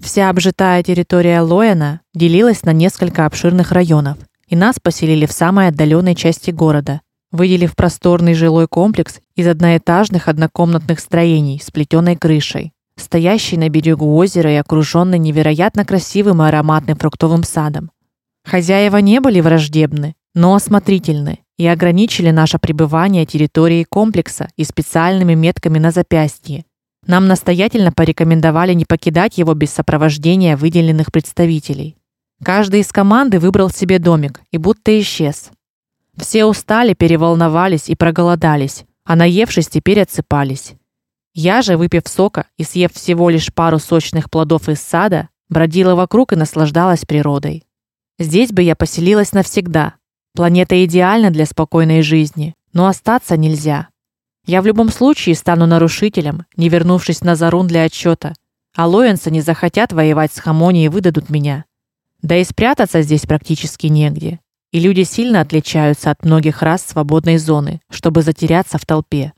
Вся обжитая территория Лоэна делилась на несколько обширных районов, и нас поселили в самой отдаленной части города, выделив просторный жилой комплекс из одноэтажных однокомнатных строений с плетеной крышей, стоящий на берегу озера и окружённый невероятно красивым и ароматным фруктовым садом. Хозяева не были враждебны, но осмотрительны и ограничили наше пребывание территорией комплекса и специальными метками на запястье, нам настоятельно порекомендовали не покидать его без сопровождения выделенных представителей. Каждый из команды выбрал себе домик и будто исчез. Все устали, переволновались и проголодались, а наевшись теперь отсыпались. Я же, выпив сока и съев всего лишь пару сочных плодов из сада, бродила вокруг и наслаждалась природой. Здесь бы я поселилась навсегда. Планета идеальна для спокойной жизни, но остаться нельзя. Я в любом случае стану нарушителем, не вернувшись на Зарун для отчета. А Лоенса не захотят воевать с Хамони и выдадут меня. Да и спрятаться здесь практически негде. И люди сильно отличаются от многих рас свободной зоны, чтобы затеряться в толпе.